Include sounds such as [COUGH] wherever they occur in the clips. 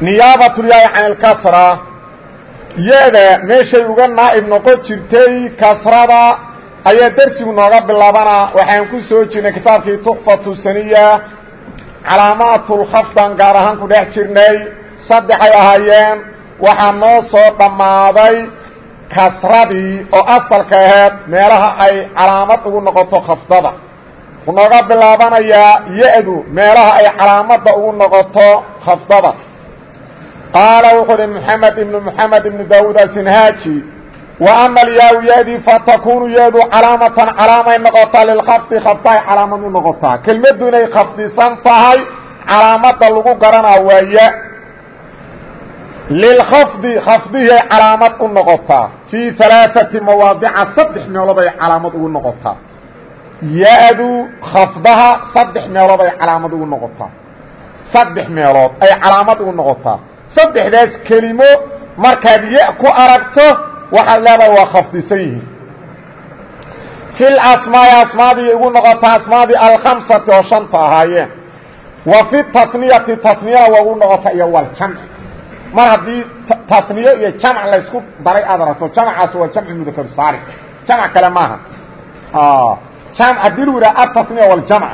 niyaabatulyaai can alkasra yada meeshay uga naa'ib noqon jirtay kasrada ayaa dersigu nooga bilaabanaa waxaan ku soo jirnay kitaabkii tuxfatu saniya calaamaatulkhafdan gaar ahaan ku dhex jirnay. Saddexay ahaayeen waxaa noo soo dhammaaday kasradii oo asalka aheed meelaha ay calaamad ugu noqoto khafdada. Wuxuu nooga bilaabanayaa ya-du meelaha ay calaamadda ugu noqoto khafdada qaala wuxuu uhi moxamed ibnu moxamed ibnu daawuud asinhaaji wa ama alyaa-u ya-dii fatakunu ya-du calaamatan calaamay noqotaa lilkhafdi khafdahay calaamad u noqotaa kelmaddu inay khafdisan tahay calaamadda lagu garanaa waa ya lilkhafdi khafdihii calaamad u noqotaa fii alaaثati mawaadica saddex meelood ay calaamad ugu noqotaa ya-du khafdaha saddex meelood ay calaamad ugu noqotaa saddex meelood ay calaamad ugu noqotaa saddexdaas kelimo markaad ya ku aragto waxaad leedahay waa khafdisan yihiin. Fi lasmaai asmaadii ugu noqotaa asmaadii alkhamsati oo shanta ahaayeen. Wa fi taniyati taniyana waa ugu noqotaa iyo waljamci mar haddii taniye iyo jamc laysku daray aad aragto jamcaas waa jamcu mudakaru saari jamc kale maaha. Jam haddii lu yidhaha ataniya waljamc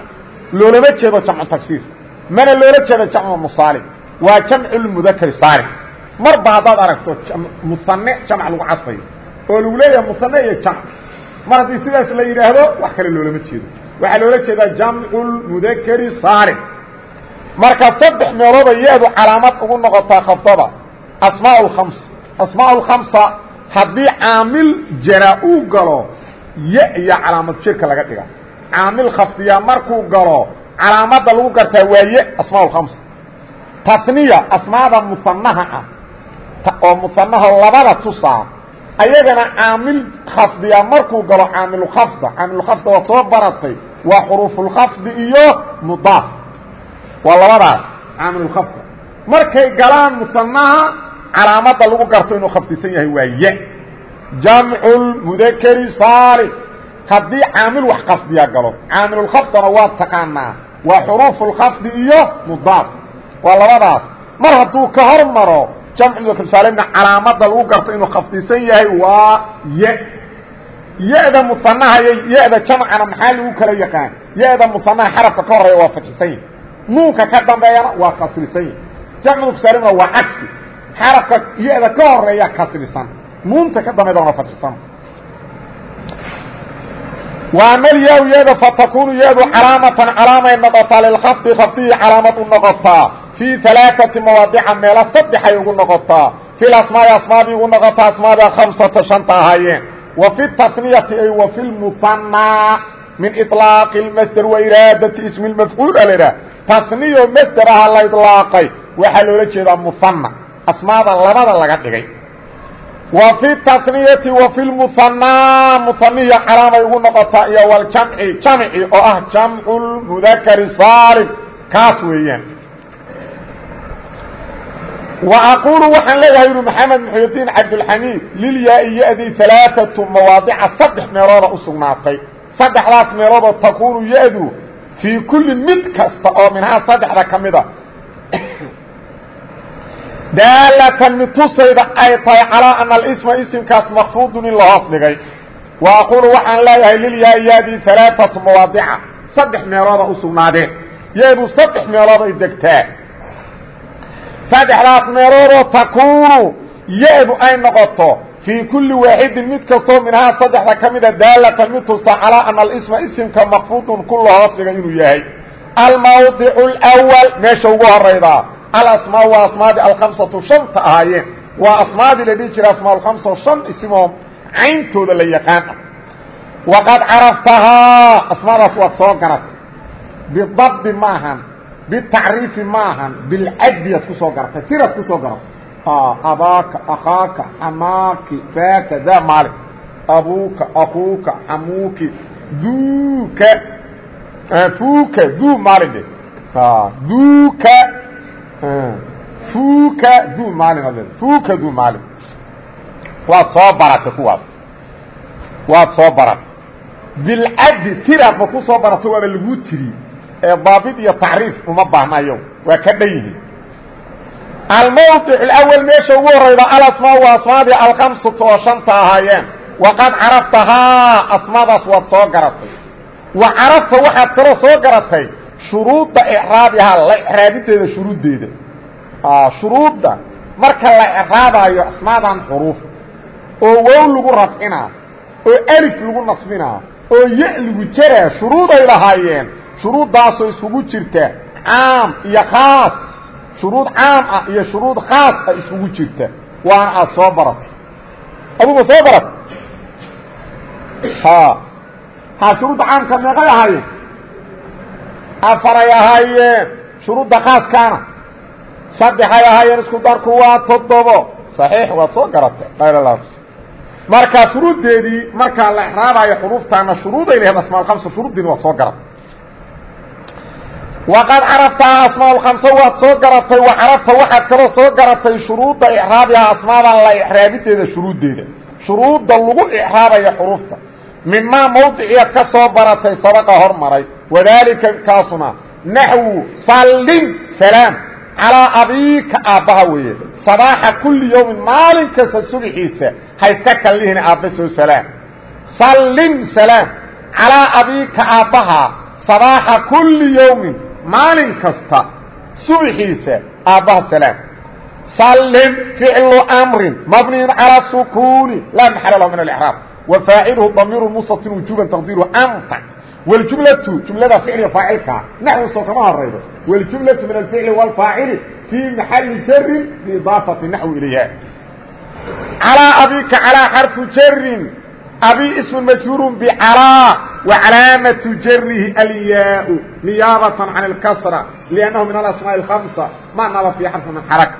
loolama jeedo jamcu tagsiir mana loola jeedo jamcu musaalim waa jamculmudakari saari marba haddaad aragto musane jamc lagu cadfayo oo lagu leeyahay musane iyo jamc mar haddii sidaas la yidhaahdo wax kale loolama jeedo waxaa loola jeedaa jamculmudakari saari marka saddex meelooda ya-du calaamad ugu noqotaa khafdada asmaa اkhams asmaa اlkhamsa haddii caamil jara uu galo ya iyo calaamad jirka laga dhiga caamil khafdiya markuu galo calaamadda lagu gartaa waa ye asmaa اlkhamsa tasniya asmaada musanaha ah. Oo musanaha labada tusaa ayagana caamil khafdiya markuu galo caamilkhafda caamilkhafda waa soo baratay waa xuruufulkhafdi iyo mudaaf. Waa labadaas caamilkhafda markay galaan musanaha calaamadda lagu garto inuu khafdisan yahay waa ya. Jamculmudakeri saalim haddii caamil wax khafdiya galo caamilulkhafdana waa taqaanaa waa xuruufulkhafdi iyo mudaaf waa labadaas. Mar hadduu ka hor maro jamculmudakeri saalimna calaamadda lagu garto inuu khafdisan yahay waa ya ya-da musanaha iyo ya-da jamcana maxaa lagu kala yaqaan? Ya-da musanaha xarafka ka horreeya waa fadxisan yahi nuunka ka dambeeyana waa kasrisan yahi jamculmudakeri waa cagsi. Xarafka ya-da ka horreeya kasrisan nuunta ka dambeydana waa fadxisan waamlyaa yada fatakunu yadu calaamatan calaamay noqotaa lilkhafdi khafdihii calaamad u noqotaa في alaaati mawaadica meelo saddexay ugu noqotaa fil asmaai asmaadii ugu noqotaa asmaada khamsata shanta ahaayeen wa fi taniyati ay wa fi lmuhanaa min ilaaqi lmasder wa iraadati ismi lmafcuul alidhaah taniyo masder aha la ilaaqay waxaa loola jeedaa muhana asmaada labada laga dhigay wa fi taniyati wa fi lmuhanaa muhaniyo calaamay oo ah jamcu lmudakari saalim kaas aqulu waxaan leeyahay yuri maxamed muxudiin cabdulxamiid lilyaa-i ya-dii alaaatu mawaadica saddex meelooda u sugnaatay. Saddexdaas meeloodoo takuunu ya-du fii kulli mid kasta oo minhaa saddexda ka mida [COUGHS] daalatan mid tusayda ay tahay calaa ana alisma isimkaas makfuudun in la hoos dhigay. Aqulu waxaan leeyahay lilyaa-i ya-dii alaaatu mawaadica. Saddex meelooda u sugnaadeen. Ya-du saddex meelood ay degtaa saddexdaas meeloodoo takuunu ya-du ay noqoto fii kulli waaxidin mid kastoo minhaa saddexda ka mida daalatan mid tusta calaa ana alisma isimka makfuudun ku la hoos dhigay inuu yahay. Almawdicu اlأwal meesha ugu horaydaa alasmaa waa asmaadii alkhamsatu shanta ahaayeen. Waa asmaadii la dhihi jiray asmaa alkhamsa oo shan isimoo cayntooda la yaqaan. Ah waqad caraftahaa asmaadaas waad soo garatay. Bidabdi maahan bitacriifi maahan bilcaddiyaad ku soo garatay tiraad ku soo garatay abaaka akaaka xamaaki faaka daa maalin abuuka akuuka xamuuki duuka fuuka duu maalin dhe duuka fuuka duu maalin ad fuuka duu maalin waad soo baratay kuwaas waad soo baratay bilcaddi tiraadba ku soo barato waaba laguu tiri ee daabit iyo tacriif uma baahnayo waa ka dhan yihiin. Almawdic اlأwl meesha ugu horayda alasmaa waa asmaadii alkamsatu oo shanta ahaayeen. Waqad caraftahaa asmaadaas waad soo garatay. Wa carafta waxaad kaloo soo garatay shuruudda icraabihaa la icraabideeda shuruuddeeda. Shuruudda marka la icraabayo asmaadan xuruuf oo wow lagu rafcinaa oo alif lagu nasbinaa oo ya lagu jaraa shuruuday lahaayeen shuruuddaasoo isugu jirta caam iyo khaas shuruud caam ah iyo shuruud khaas ah isugu jirta. Waana aad soo baratay. Aduga soo barat ha ha shuruudda caamka meeqay ahaayeen? Afaray ahaayeen. Shuruudda khaaskaana? Saddexay ahaayeen isku darku waa toddobo. Saxiix waad soo garatay. Ayr marka shuruuddeedii markaa la exraabayo xuruuftaana shuruuday lahayd asmaa kamsa shuruuddiina waad soo garatay waqad caraftaha asmaa lkamsa waad soo garatay wa carafta waxaad kaloo soo garatay shuruudda icraabiha asmaadan la icraabideeda shuruuddeeda shuruudda lagu icraabaya xuruufta mimaa mawdiciyaad ka soo baratay sabaqa hormaray wadaalika kaasuna naxwu sallin salaam calaa abiika aabbaha weeye sabaaxa kulli yowmin maalin kasta subaxiisa ha iska kallihin aabba soo salaam sallin salaam calaa abiika aabbaha sabaaxa kulli yowmin maalin kasta subaxiisa aabbaha salaam sallin ficlu amrin mabniyin calaa sukuuni laa maxala lahu min alإcraab wa faacilhu damiiru mustatir wujuban taqdiiru anta wاljumlatu jumlada ficliga faacilkaa naxwu soo kama horaydo wاljumlaةu min alficli wاlfaacili fii maxali jarin biidaafati naxwi ilayha calىa abika calىa xarfu jarin abi ism majhuur bcalىa وcalaamaةu jarihi alyaa niyaabaة can اlkasra لأnnahu min alasmaaء الhamسة ma naba fii xarfi min xaraka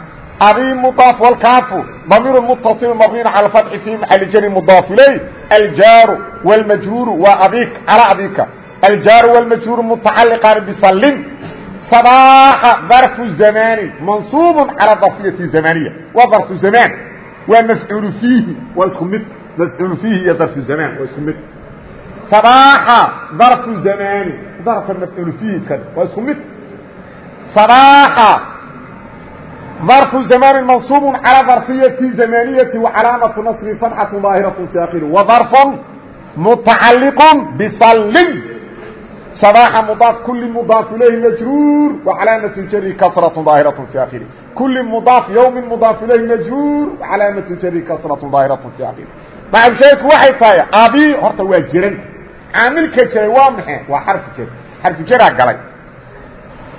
abi mudaaf wlkaafu damiir mutaصil mabniin calى اfatxi fii maxali jari mudaaf ilay aljaaru wاlmajhuuru waa abik calىa abika aljaaru wاlmajhuuru mutacaliqaan bslim sabaaxa darfu zamani mansuub calى darfiyati zamaniya waa darfu zamaan waa mafcuul fiihi waa isku mid mafcuul fiihi iyo darfu zamaan waa isku mid abaaxa darfu zamaani darfka mafcuulfiidka waa isku mid abaaxa darfu zamaanin mansuubun calaa darfiyati zamaaniyati wa calaamatu nasri fatxatu daahiratu taakhiru wa darfun mutacalliqun bisallin sabaaxa mudaaf kuli mudaaf ilayhi majruur wa calaamatu jari kasratu daahiratu fi akhiri kuli mudaaf yowmin mudaaf ilayhi majruur wa calaamatu jari kasratu daahiratu fi akhiri macabsheedku waxay tahay abi horta waa jiran caamilka jaray waa maxay? Waa xarfu jar xarfu jaraa galay.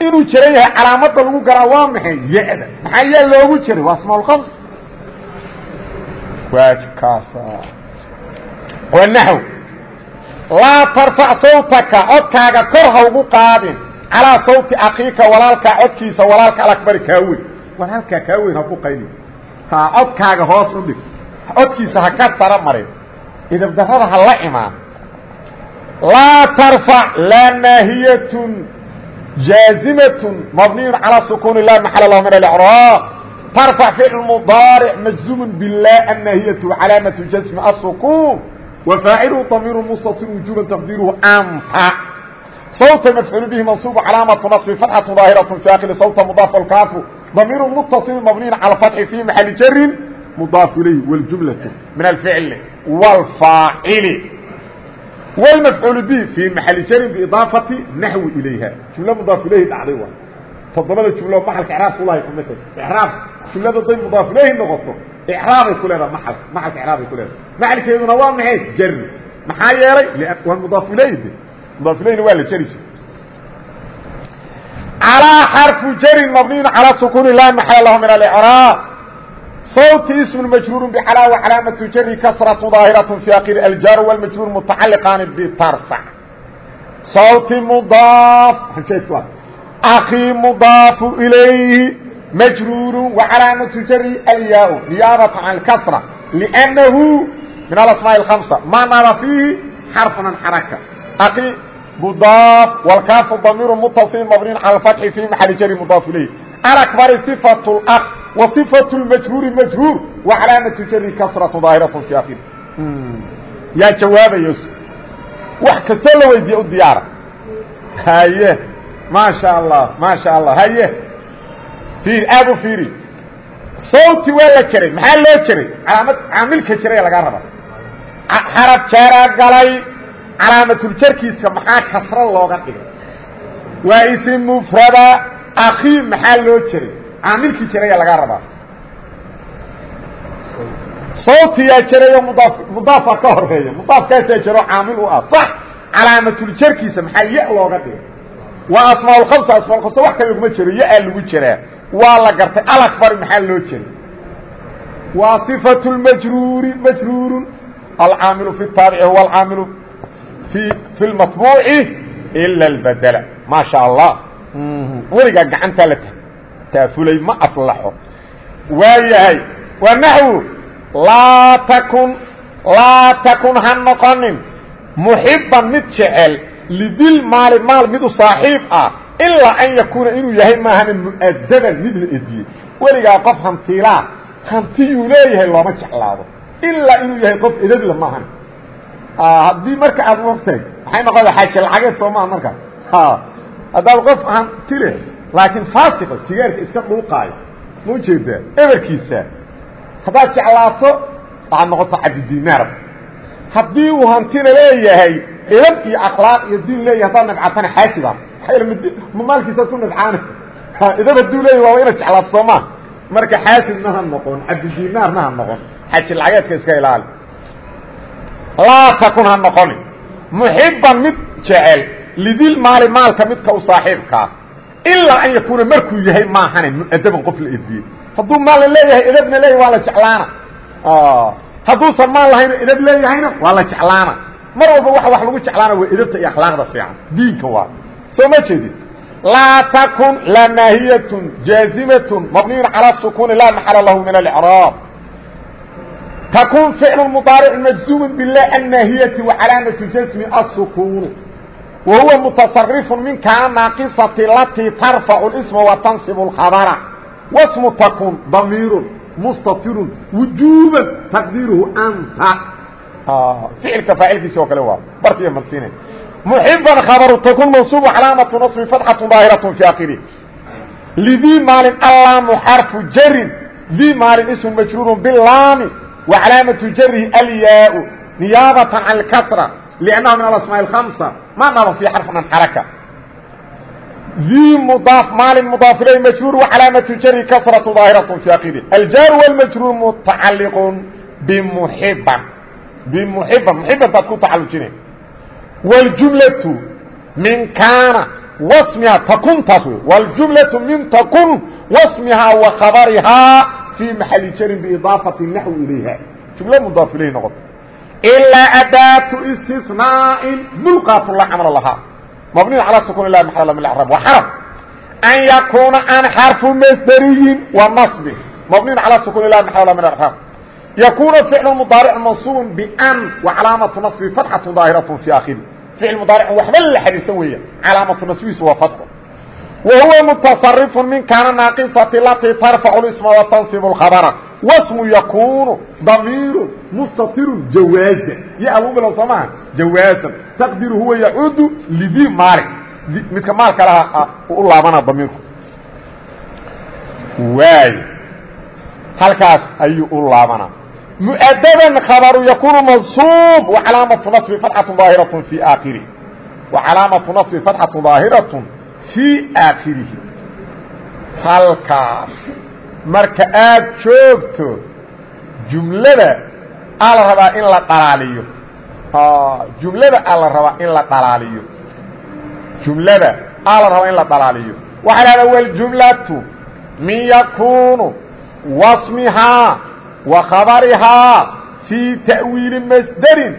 Inuu jaran yahay calaamadda lagu galaa waa maxay? Ya-da. Maxaa yaa loogu jaray waa smaalkams waajibkaasa. Waa naxw. Laa tarfac sawtaka codkaaga kor ha ugu qaadin. Calaa sawti akiika walaalkaa codkiisa walaalka alakbari kaa weyn walaalkaa kaa weyn ha buqaynin ha codkaaga hoos u dhig. Codkiisa ha ka sara marin. Idabdarrada ha la imaan laa tarfac laa naahiyatun jaazimatun mabniyun calaa sukuuni laa maxala lahu min alicraab tarfac ficl mudaaric majzumun bilaa annaahiyatu calaamatu jasmi asukuun وفاaعل ضمير مsتر وجوبا تقديره أنت صوت مفعول به منصوب علامة نصب فتحة ظاهرة في آخر صوت مضاف الكاف ضمير متصل مبني على فتح في محل جر مضاف إليه والجملة من الفعل والفاعل والمفعول به في محل جر بإضافة نحو إليها جملة مضاف إليه dhعday تodobada جملo محلka إعراab kulahay kumid إعراab جملada day مضاaf إليه noqoto إعراabay ku leedaha ml mlka إعraabay ku leedahay macalkeeduna waa maxay jari maxaa yeelay waa mudaaf ilayh de mudaaf ilayhna waa la jari jiray calىa xarفu jarin mabniyin calىa sukuni laa maxala lahu min alicraab sawti ism majruur bcalaa wacalaamatu jari kasraة ظaahiraة fi akiri aljaar wاlmajruur mutacaliqaani btarfac sawti mudaaf akii mudaafu ilayhi majruuru wacalaamatu jari alyaa niyaabata can اkasra lأnnahu min alasmaaء الhamsa ma naba fiihi xarfan xaraka akii mudaaf wlkaafu damiiru mutaصil mabniin cala اfatxi fi maxali jari mudaaf ilayhi alakbari صifaة اlأk wa صifaة اlmajhuuri majhuur wacalaamatu jari kasraة daahiraة fi akhir yaa jawaabayo wax kastoo la weydiiye u diyaara haye maasha allah maasha allah haye ir aad u fiiri sawti waa la jeray maxaa loo jeray calaamad caamilka jeraya lagaa raba xaraf jeeraa galay calaamatul-jarkiisa maxaa kasro looga dhigay waa ism mufrada akii maxaa loo jeray caamilkii jeraya lagaa rabaa sawtiyaa jerayo mudaaf mudaafa ka horeeya mudaafkaasaa jero caamil u ah sax calaamatul-jarkiisa maxaa ya looga dhigay waa asmaaulkhamsa asmaaulkhamsa wax kale laguma jero ya-aa lagu jeraa waa la gartay alakbari maxaa loo jeray waa صifaة اmajruuri majruuru alcaamilu fi الtaabici huwa alcaamilu i fi اlmaطbuuci ila اlbadla maa sha allah weligaa gacantaa la taafulay ma aflaxo. Waa yahay waa naxwu. Laa takun laa takun ha noqonin. Muxiban mid jecel lidil maali maal mid u saaxiib ah ilaa an yakuuna inuu yahay maahana mu'adaban mid la ediyey weligaa qof hantiilaa hantiyuu leeyahay looma jeclaado. Ilaa inuu yahay qof edadla maahan. Haddii marka aad mogtahay maxay noqoda xaaje lacageed soo maaha markaa haddaad qof hanti laakiin faasiqa sigaarka iska dhuuqaayo ma u jeedaa? Eberkiisa haddaad jeclaato waxaad noqota cabdidinaar haddii uu hantina leeyahay edab iyo akhlaaq iyo diin leeyahay haddaad nabcatana xaasida ma maalkiisaad ku nabcaana edab hadduu leeyahy waa inaad jeclaato soo maa marka xaasidna ha noqon cabdidinaarna ha noqon. Xaji lacageedka iska ilaali. Laa takun ha noqoni. Muxiban mid jecel. Lidil maali maalka midka u saaxiibkaa ilaa an yakuuna markuu yahay maahane muadaban qof la ediyey hadduu maalla leeyahay edabna leeyahy waa la jeclaana. Hadduusan maal lahayno edab leeyahayna waa la jeclaana. Mar walba wa wax lagu jeclaana waa edabta iyo akhlaaqda fiican. Diinka waa. Soo ma jeedid laa takun la naahiyatun jaazimatun mabniyun calaa sukuuni laa maxala lahu min alcraab takun ficlu mudaaric majzuumu bila annaahiyati wa calaamatu jasmi assukuunu wa huwa mutasarifu min kaana naaqisati latii tarfacu isma wa tansibu lkhabara wasmu takun damiirun mustatirun wujuuban taqdiiruhu anta ficilka faacilkiisi oo kale waa barkiiya marsiinay muxiban khabaru takun mansuubu calaamatu nasbi fatxatu daahiratu fi akhirih lidii maalin allaamu xarfu jarin dii maalin ismu majruurun bilaami wa calaamatu jarihi alyaau niyaabatan can اlkasra liannahu min alasmaa اhamsa ma naba fi xarfan xaraka dii mudaaf maalin mudaaf ilay majruur wa calaamatu jari kasratu daahiratu fi akhirih aljaaru wاlmajruur mutacaliqun bimuxiban bimuxiban muxiban taad ku tacalujine wاljumlaةu min kaana wasmihaa takuntaas wey wاljumlaةu min takun wasmihaa wa khabarihaa fii maxali jarin biidaafati naxwi ilayha jumlo mudaaf ilayh noqoto ilaa adaatu istisnaa'in mulqaatula camal lahaa mabniya calaa sukuun ilah maxal min arab wa xaraf an yakuuna an xarfu masderiyin wa nasbin mabniyan calaa sukuun ilah maxal min arab yakuuna ficlu mudaaric mansuubun ban wa calaamatu nasbi fatxatu daahiratun fi akhiri ficil mudaaric waxba la xidhiirsan weeya calaamatu nasbihiisu waa fatxo wahuwa mutasarifun min kaana naaqisati latii tarfacu isma wa tansibu lkhabara wasmu yakuunu damiirun mustatirun jawaaza ya abuubila soo maaha jawaazan taqdiru huwa yacuudu lidii maalin midka maalka laha u laabana damiirku waay halkaas ayuu u laabanaa muadaban khabaru yakuunu mansuub wacalaamatu nabi atun aahiratu fi aakhirih wacalaamatu nabi fatxatu aahiratu fii aakhirihi halkaas marka aad joogto jumlada aa la rabaa in la dhalaaliyo. Jumlada aa la rabaa in la dhalaaliyo. Jumlada aa la rabaa in la dhalaaliyo. Waxaa lahahdaa waljumlatu min yakuunu wasmihaa wa khabarihaa fii ta'wiili masderin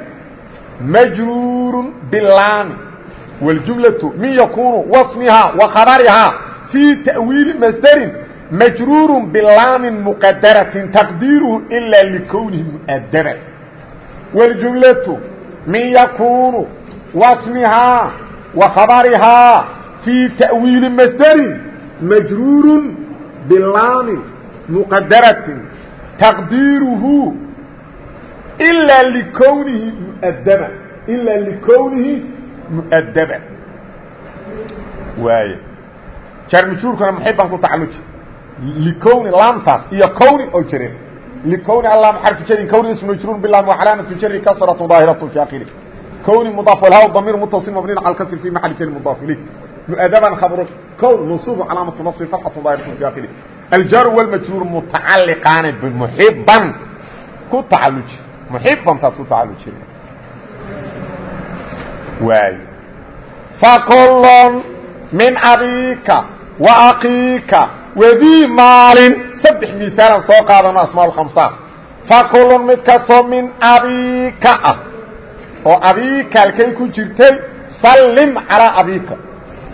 majruurun bilaami wاljumlaةu min yakunu wasmihaa wa khabarihaa fii ta'wiili masderin majruur bilaamin muqadaratin taqdiiruhu ilaa likownihi mu'adaban wاljumlaةu min yakunu wasmihaa wa khabarihaa fii ta'wiili masderin majruur bilaamin muqadaratin taqdiiruhu ilaa likownihi muadaba ilaa likownihi mu'adaba waay jaarmajhuurkuna maxay baan ku tacalluji likowni laamtaas iyo kowni oo jire likowni allaam xarfu jarin kowni ismu majruur bilaam wa calaamatu jari kasratu daahiratu fi akhiri kowni mudaaf walhaa damiir mutasil mabniin cala kasr fi maxali jari mudaaf ilayh mu'adaban khabru kown mansuub calaamatu nasbi fatxatu daahiratu fi akhiri aljaaru walmajruur mutacalliqaani bimuxiban ku tacalluji muxibantaas ku tacallujina waay fakullun min abiika wa akiika wadii maalin saddex misaalan soo qaadano asmaa lkhamsa fakullun mid kastoo min abiika ah oo abiika halkay ku jirtay sallim calaa abiika.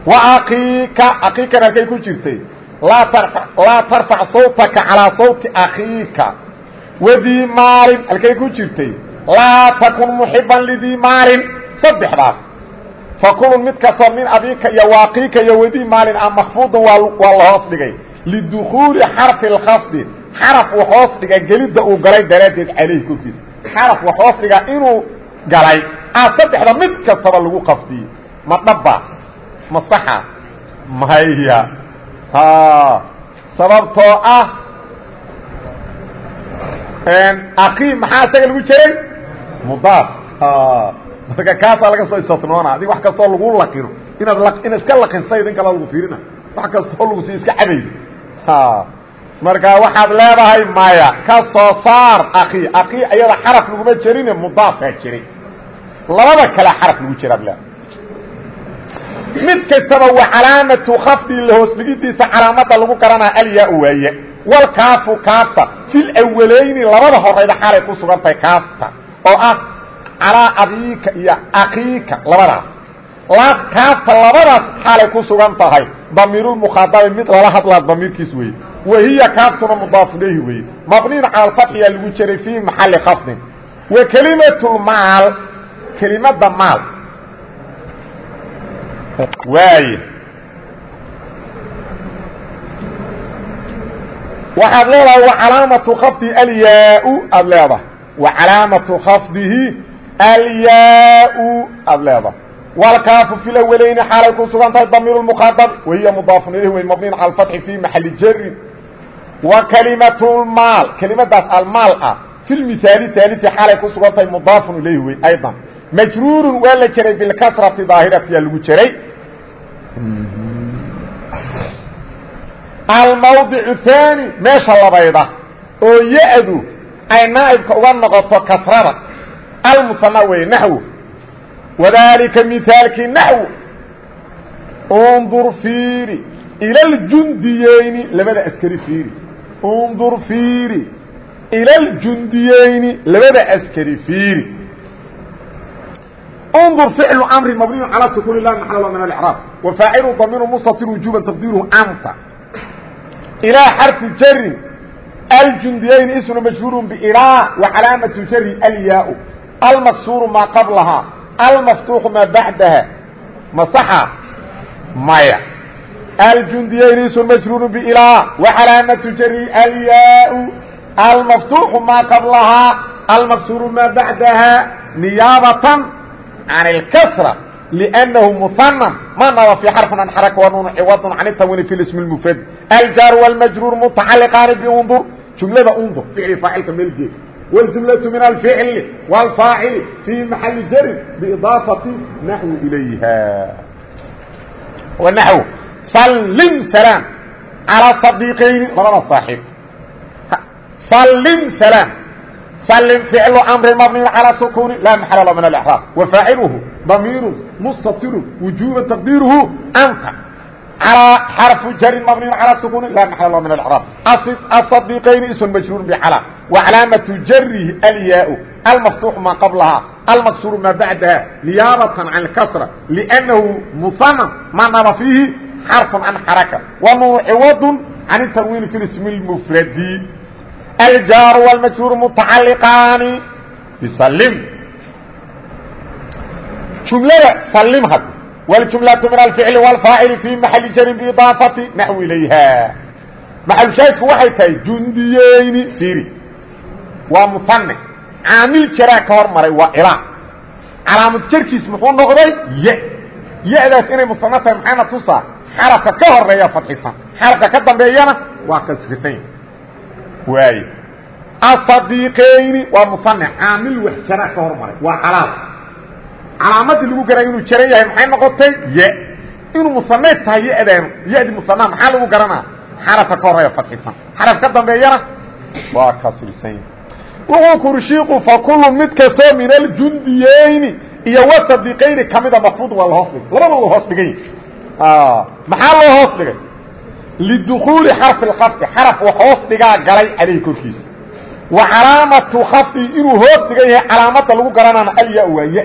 Wa akiika akiikan halkay ku jirtay. Laa tarfa laa tarfac sawtaka calaa sawti akiika wadii maalin halkay ku jirtay. Laa takun muxiban lidii maalin saddexdaas fakulun mid kastoo min abiika iyo waaqiika iyo wadii maalin a makfuudun waa la hoos dhigay. Lidukuuli xarfi اlkhafdi xaraf wax hoos dhiga gelidda uu galay daraaddeed calayhi korkiisa xaraf wax hoos dhiga inuu galay a saddexda mid kastaba lagu qafdiyey ma dhaba ma saxa maya sababtoo ah akii maxaa isaga lagu jiray? Mudaaf marka kaasaa laga soo istisnoona adig wax kastoo lagu laqino. Inaad ina iska laqinsayd in kala lagu fiirina. Wax kastoo lagu sii iska cabayd marka waxaad leedahay maya. Ka soo saar akii akii ayada xaraf laguma jerine mudaafkaa jiray labada kale xaraf lagu jiraad leedahay. Mid kastaba wa calaamatu khafdi lahoos dhigidiisa calaamada lagu garanaa alyaa waaye. Walkaafu kaafta. Fil awalayni labada horayda xaalay ku sugan tahay kaafta. Oo ah calaa abiika iyo akiika labadaas. Laa kaafta labadaas xaalay ku sugan tahay. Damiirulmukhaadabi mid lala hadlaa damiirkiis weeye. Wahiya kaaftuna mudaafu ilayhi weeye. Mabniin cala alfatxiyaa lagu jiray fii maxali khafdin. Wa kelimatulmaal kelimada maal. Waaye. Waxaad leedahay wa calaamatu khafdihi alyaa aad leedahay. Wa calaamatu khafdihi alyaa aad leedahay walkaafu fi lawaleyni xaalay ku sugan tahay damiir mukhaadab wahiya mudaafun ilayh wey mabniin cala alfatxi fi maxali jarin wa kalimatulmaal kelimadaas almaal ah fi lmithaali haalii xaalay ku sugan tahay mudaafun ilayhi wey aydan majruurun waa la jeray bilkasrati daahiratiyaa lagu jeray almawdicu haani meesha labayda oo ya-du ay naa'ibka uga noqoto kasrada almusanaa wey naxwo wadaalika mihaalkii naxwo undur fiiri ilaljundiyeyni labada askari fiiri. Undur fiiri ilaljundiyeyni labada askari fiiri. Undur ficlu amri mabniyu calaa sukuuni lahi maxala waa min alcraab wa faacilu damiiru mustatir wujuban taqdiiruhu anta ilaa xarfi jarin aljundiyeyn ismu majhuurun bilaa wa calaamatu jari alyaa الياء المكسور ما قبلها المفتوح ما بعدها مصحة مايا الجنديين اسم مجرور بإلى وعلامة جر الياء المفتوح ما قبلها المكسور ما بعدها نيابة عن الكسرة لأنه مثنى ما نظر في حرف عن حركة ونون عوض عن التنوين في الاسم المفرد الجار والمجرور متعلقان بانظر جملة انظر فعل فاعل كملجي والجملة من الفعل والفاعل في محل جر بإضافة نحو إليها والنحو سلم سلام على صديقين لبدا صاحب سلم سلام سلم فعل امر مبني على سكون لا محل له من الاعراب وفاعله ضمير مستتر وجوبا تقديره انت على حرف جر مبني على سكون لا محل له من الاعراب الصديقين اسم مجرور بعلى وعلامه جره الياء المفتوح ما قبلها almaqsuuru maa bacdaha niyaabatan can اkasra lأnnahu muhanan ma naba fiihi xarfun can xaraka wa nuuciwadun can اtanwiini fi ismi اlmufradi aljaaru wاlmajhuuru mutacaliqaani bislim jumlada slim had wاljumlaةu min alficli wاlfaacili fii maxali jarin biidaafati naxwi ilayha maxalushaahidku waxay tahay jundiyeyni fiiri waa muane caamil jaraa ka hor maray waa ilaa calaamad jarkiis muxuu noqday y yadaas inay musano tahay maxayna tusaa xarafka ka horeeya fadxisan xarafka ka dambeeyana waa kasrisan waaye asadiiqeyni waa muane caamil wax jaraa ka hor maray waa calaam calaamadii lagu garay inuu jaran yahay maxay noqotay? Y inuu musane tahay yadaan yadi musanaha maxaa lagu garanaa? Xarafka ka horreeya fadxisan xaraf ka dambeeyana waa kasrisan wuxuu kuri shiiku fakulu mid kastoo min aljundiyeyni iyo wasadiqayni kamida mafruud waa lahoos dhigay. Labada wa hoos dhigan yihi maxaa loo hoos dhigay? Lidukuuli xarfi lkafdi xaraf wax hoos dhigaa galay caleyhi korkiisa. Wa calaamatu khafdi inuu hoos dhigan yahay calaamada lagu garanana alya waa ya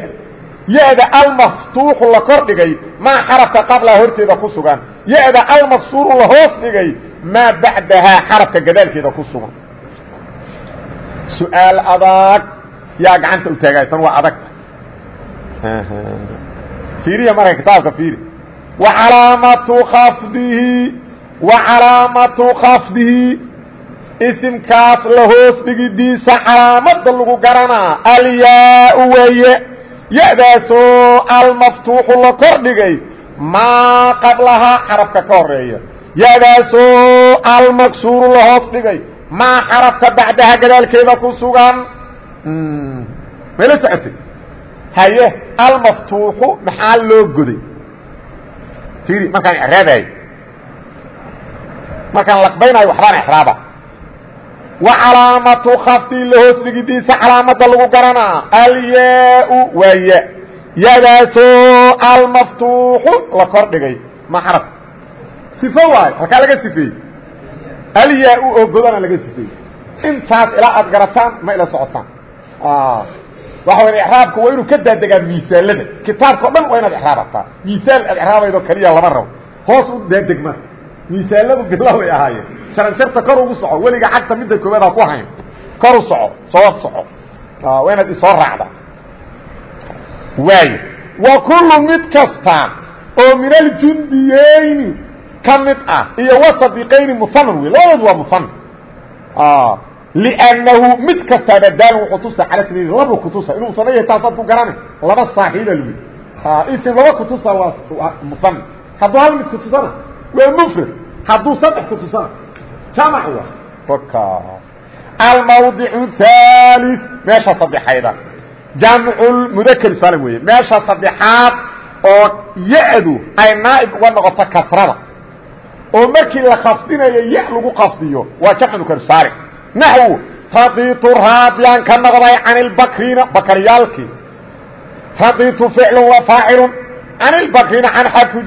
ya-da almaftuuxu la kor dhigay maa xarafka qablaha horteeda ku sugan. Ya-da almaksuuru la hoos dhigay maa bacdahaa xarafka gadaalkeeda ku sugan. Su'aal adag. Yaa gacanta u taagay tan waa adagta fiiriya marka kitaabka fiiri. Wa calaamatu khafdihi wa calaamatu khafdihi. Isimkaas la hoos ya-daasoo almaftuuxu la kor dhigay maa qablahaa xarafka ka horreeya ya-daasoo almaksuuru la hoos dhigay maa xarafka bacdaha gadaalkeeda ku sugan. Mayla socotay. Haye almaftuuxu maxaa loo goday? Fiiri markaan icraabayo. Markaan laqbaynayo waxbaan icraaba wa calaamatu khafdi la hoos dhigidiisa calaamada lagu garanaa alyaa-u waa ya. Yadaasoo almaftuuxu la kor dhigay ma xaraf sifo waayo halkaa laga sifeeyey. Alyaa-u oo godana laga sifeeyey. Intaas ilaa aad garataan ma ila socotaan. Waxa waya icraabku waa inuu ka daadegaa miisaalada. Kitaabka o dhan waa inaad icraabataa. Miisaal aad icraabaydo keliya lama rabo. Hoos u daadegma miisaaladu biloway ahaayeen. Sharanjarta kor ugu soco weliga cagta midda koobaad ha ku hayn. Kor u soco soo soco. Waa inaad isoo raacda. Waayo wa kullu mid kasta oo min aljundiyeyni ka mid ah iyo wasadiqayni muhanan wey labadood waa muhanan lnnahu mid kastaaba daalin wuxuu tusa cala snayn laba kutusa. Inuu musana yahay taasaad ku garana laba saaxiiba lwi isim laba kutusa waa musan hadduu hal mid kutusana waa mfrad hadduu saddex kutusana jamac wa ka almawdicu haali meesha saddexayda. Jamcu mudakr salim weeye. Meesha saddexaad oo ya-du ay naaib uga noqoto kasrada. Oo markii la khafdinayo ya lagu khafdiyo waa jamcu mudakr salim naxw raditu raadiyan ka noqday can ilbakrina bakaryaalkii raditu ficlu wa faacilu can ilbakrina can xarfu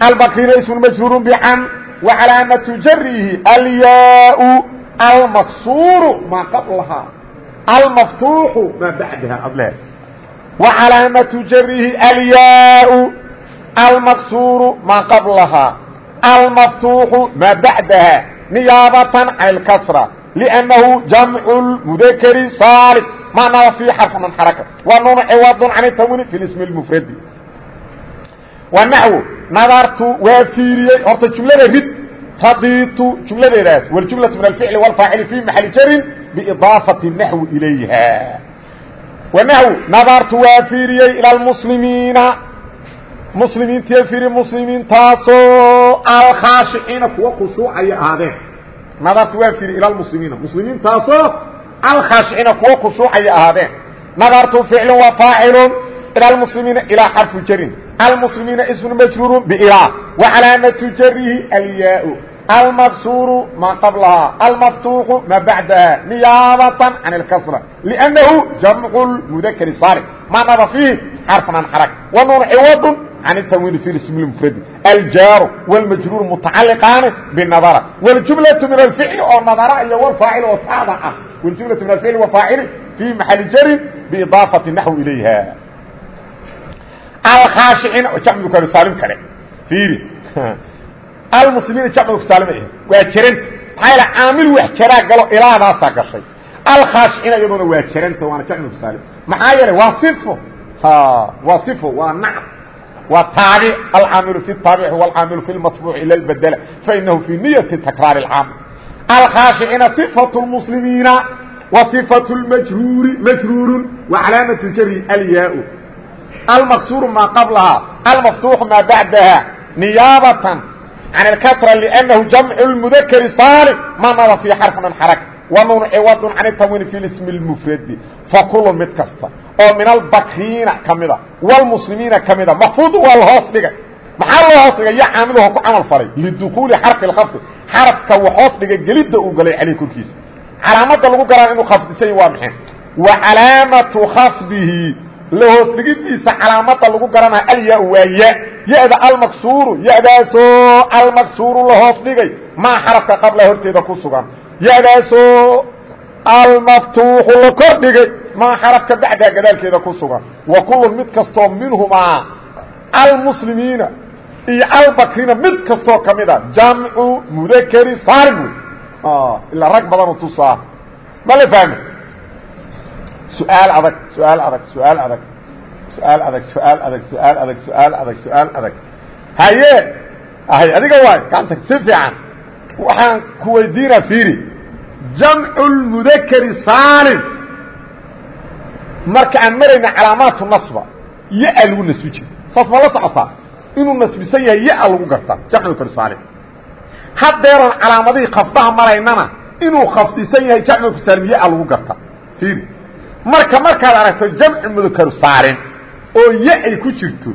albakriina ismu majhuurun bican wa calaamatu jarihi alyaa almaksuuru maa qablahaa almaftuuxu maa bacdaha adleed wa calaamatu jarihi alyaa almaqsuuru maa qablahaa almaftuuxu maa bacdaha niyaabatan can ilkasra liannahu jamcu lmudakari saalim macnaada fii xarfi man xaraka wa nuuna ciwadun can itamwini fi lismi lmufradi wanaxwu nadartu waa fiiriyey. Horta jumlada rid radiitu jumladeedaas. Wljumla min alficli wاlfaacili fi maxali jarin biidaafati naxwi ilayha. Wanaxwu nadartu waa fiiriyey ila lmuslimiina muslimiintiyo fiiri muslimiintaasoo alkhaashiciina kuwa khushuucaya ahaadeen. Nadartu waa fiiri ila lmuslimiina muslimiintaasoo alkhaashiciina kuwa khushuucaya ahaadeen. Nadartu ficlu wa faacilun ila lmuslimiina ilaa xarfu jarin almuslimiina ismun majruurun bilaa wacalaamatu jarihi alyaa almabsuuru ma qablahaa almaftuuqu ma bacdaha niyaabatan can اlkasra lأnnahu jamcu mudakari saalim manaba fiihi xarfan an xarag wanuun ciwadu can tanwiin fi ismi mfradi aljaaru wاlmajruur mutacaliqaani binadara wاljumlaةu min alficli oo nadara iyo wlfaacil oo taada ah wاljumlaةu min alficli wafaacili fii maxali jarin biidaafati naxwi ilayha alkhaashiciina jamcu kanu saalim kale fiiri [LAUGHS] almuslimiina jamcu kusaalima ah waa jaranta maxaa yaele caamil wax jaraa galo ilaadaasaa gashay alkhaashiciina iyaduna waa jaranta waana jamcu kusaalim maxaa yeelay waa sifo waa sifo waa nacam waa taabic alcaamilu fi taabici wاlcaamilu fi lmatbuuci ila lbedela fainahu fii niyati takraari اlcaamil alkhaashiciina صifatu lmuslimiina wa صifatu lmajruuri majruurun wa calaamatu jari alyaa almaqsuuru maa qablahaa almaftuuxu maa bacdaha niyaabatan can alkasra lnahu jamcu mudakri saalim manada fii xarfnan xaraka wa nuun ciwadun can itamwiini fi ismi lmufradi fakulu mid kasta oo min albakriina ka mida wlmuslimiina ka mida maxfuudu waa lahoos dhigay maxaa loo hoos dhigay iyo caamiduho ku camal falay lidukuuli xarfi lkhafdi xarafka hoos dhigay gelidda uu galay caleyh korkiisa calaamada lagu garaan inuu khafdisan waa maxay wa calaamatu khafdihi lahoos dhigidiisa calaamada lagu garanaa alya waa ya. Ya-da almaksuuru ya-daasoo almaksuuru lahoos dhigay. Maa xarafka qabla horteeda ku sugan. Ya-daasoo almaftuuxu la kor dhigay. Maa xarafka bacdaa gadaalkeeda ku sugan. Wa kullun mid kastoo minhumaa almuslimiina iyo albakrina mid kastoo ka mid a. Jamcu mudakeri saalim wey ilaa rag badanu tusaa. Ma la fahmi su'aal adag su'aal adag su'aal adag. Su'aal adag su'aal adag su'aal adag su'aal adag su'aal adag. Haye! Hay adiga waay gacanta si fiican. Waxaan ku weydiinaa fiiri. Jamcu lmudakeri saalim. Marka aan marayna calaamaatu nasba ya-a lagu nasbi jiro saas ma la socotaa? Inuu nasbisan yahay ya-a lagu gartaa. Jamcu mudakeri saalim. Haddeeroon calaamadihii khafdaha maraynana inuu khafdisan yahay jamcu mudakeri saalim ya-a lagu gartaa. Fiiri marka markaad aragto jamcu mudakaru saalim oo ya ay ku jirto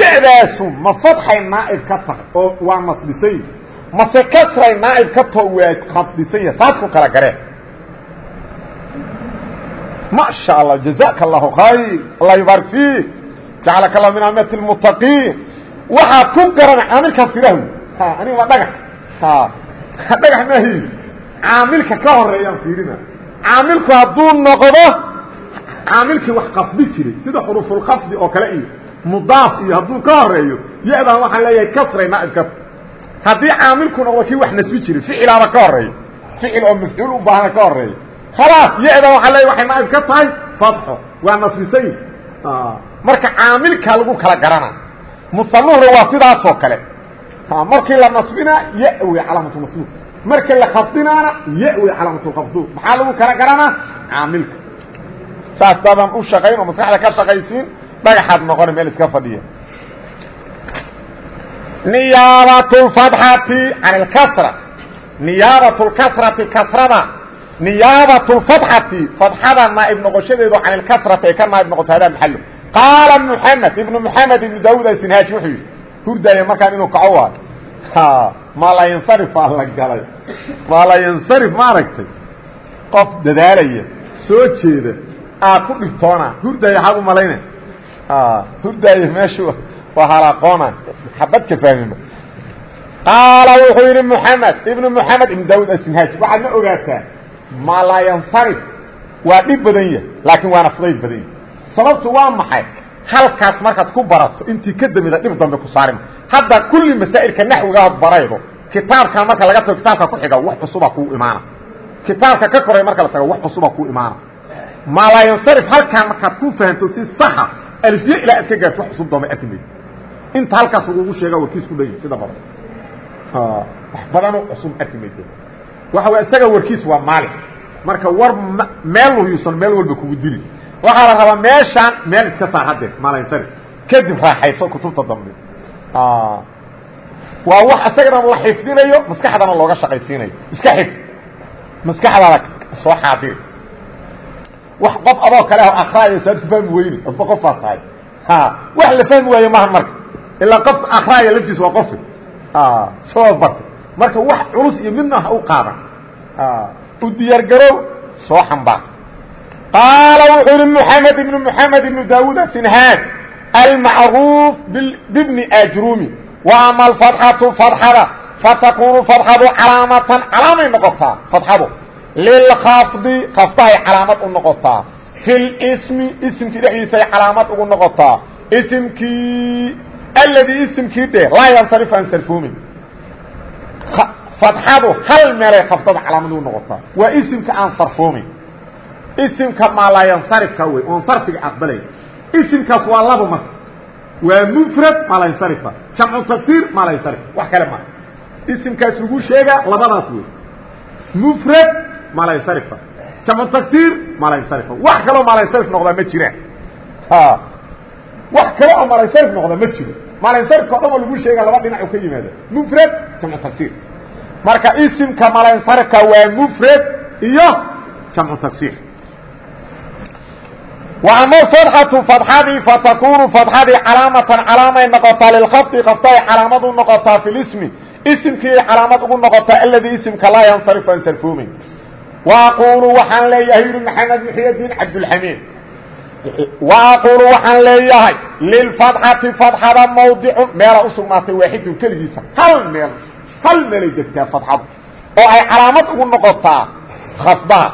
ya-daasu ma fadxay naaib ka tahay oo waa nasbisan yahi mase kasray naaib ka tao waa khafdisan yahay saas ku kala gareen ma sha allah jazaka allahu khayr. Allah yubaarik fiik. Jacalaka allah min amati lmuttaqiin waxaad ku garan caamilka firahu aniga waa dhagax. Dhagax maahi caamilka ka horeeyaan fiirina caamilku hadduu noqdo caamilkii wax qafdi jiray sida xurufulkhafdi oo kale iyo mudaaf iyo hadduu ka horeeyo waxaan leeyahay kasray naaibka haddii caamilku noqdo wax nasbi jiray ficilaaba ka horeeyo ficil oo mafcuul u baahana ka horeeyo khalaas ya-dan waxaa leeyahy waxay naaib ka tahay? Fatxo waa nasbisayi marka caamilkaa lagu kala garana musanuhna waa sidaasoo kale. Markii la nasbinaa ya wey calaamatu masnuud markii la khafdinaana ya wey calaamatulkhafdu maxaa lagu kala garanaa caamilka saas daadaan u shaqayn oo maskaxda ka shaqaysiin dhagaxaad noqona meel iska fadhiya. Niyaabat lfatxati can اlkasra niyaabat lkasrati kasrada. Niyaabat lfatxati fatxada naaib noqoshadeedu can ilkasrati ay ka naaib noqoto hadaa maxalo qaala mxamed ibnu mxamed ibnu daawud asinhaaji wuxuu yidhi hurdaaya markaan inuu kaco waayo maalayansarif aa la galay. Maalayansarif ma aragtay. Qof dadaalaya soo jeeda aa ku dhibtoona hurdaaya xaad u malayna hurdaaya meeshu waa halaaqoona. Xabadka fahmima qaala wuxuu yidhi mxamed ibnu mxamed ibnu daawud asinhaaji waxaad ma ogaataa? Maalayansarif waa dhib badan yahay laakiin waana fudayd badan yahay. Sababtu waa maxay? Halkaas markaad ku barato intii ka damida dhib dambe ku saarima hadda kulli masaa'ilka naxwigaad baraydo kitaabkan marka laga tago kitaabka ku xiga wax cusuba kuu imaana. Kitaabka ka koray marka la tago wax cusuba kuu imaana maalayansarif halkaan markaad ku fahanto si saxa alfiye ilaa aad ka gaarto wax cusub dooma arki mayd inta halkaas lagugu sheega warkiis ku dhan sida badan. Wax badanoo cusub arki mayd waxa way isaga warkiis waa maalin. Marka war meel yuusan meel walba kugu dili. Waxaa la rabaa meeshaan meel iska saar haddee maalayansarif kadib raaxayso kutubta dambe. Waa wax isagana la xifdinayo maskaxdana looga shaqaysiinayo. Iska xifd. Maskaxdaada soo xaadiri wax qof adoo kale akraayo saad ku fahmi weyne adba qofaad tahay. Wax la fahmi waayo maha marka. Ilaa qof akraaya laftiis waa qofi soo barta. Marka wax culus iyo midna ha u qaadan. U diyaargarow soo xambaar. Qaala wuxuu yihi mحamed ibn mحamed ibn daawud asinhaad almacruuf bibni ajrumi wa ama alfatxatu fatxada fatakunu fatxadu calaamatan calaamay noqotaa fatxadu lilkafdi kafdahay calaamad u noqotaa fi lismi isimkii dhexdiisay calaamad ugu noqotaa isimkii alladii isimkii dhe laa yansarif aan sarfoomin fadxadu hal meelay kafdada calaamad ugu noqotaa waa isimka aan sarfoomin isimka maalayansarifka wey oon sarfiga aqbalay isimkaas waa labo marka waa mfrad maalayansarifa jamcu tagsiir maalayansarif wax kale maa isimkaas lagu sheegaa labadaas wey mfrad maalayansarifa jamcu tagsiir maalayansarifa wax kaloo maalayansarif noqdaa ma jiraan wax kale oo maalayansarif noqda ma jiro maalayansarifka o dhan oo lagu sheega laba dhinac ka yimaada mfrad jamcu tagsiir marka isimka maalayansarifka waa mfrad iyo jamcu tagsiir وأmا الفdxة فdxadii fatkunu فdxadii calaamaةan calaamay noqotaa lilkفdi kafday calaamad u noqotaa fi اsmi isimkiiay calaamad ugu noqotaa aladii isimka laa yansarif aan sarfoomin وأquulu waxaan leeyahay yuri maxamed mxydiin cabdالxamiid وأquulu waxaan leeyahay lilfadxati fadxada mawdicu meela usugnaatay waaxidun keligiisa hal meel hal meelay degtaa fadxadu oo ay calaamad ugu noqotaa khasbaha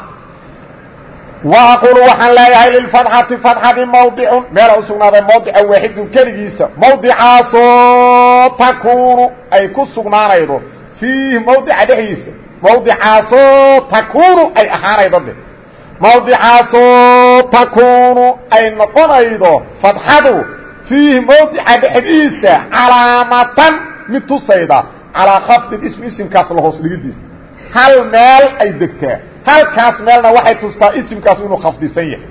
وأquل waxaan leeyahay للفdxati فdxadi mawdicun meela u sugnaaday mawdica waaxidun keligiisa mawdicaasoo takunu ay ku sugnaanaydo فiihi mawdica dhexdiisa mawdicaasoo takunu ay ahaanaydo dhe mawdicaasoo takunu ay noqonaydo fadxadu فiihi mawdica dhexdiisa calaamatan mid tusayda calىa khafdi ism isimkaas la hoos dhigidiisa hal meel ay degtaa halkaas meelna waxay tustaa isimkaas inuu khafdisan yahay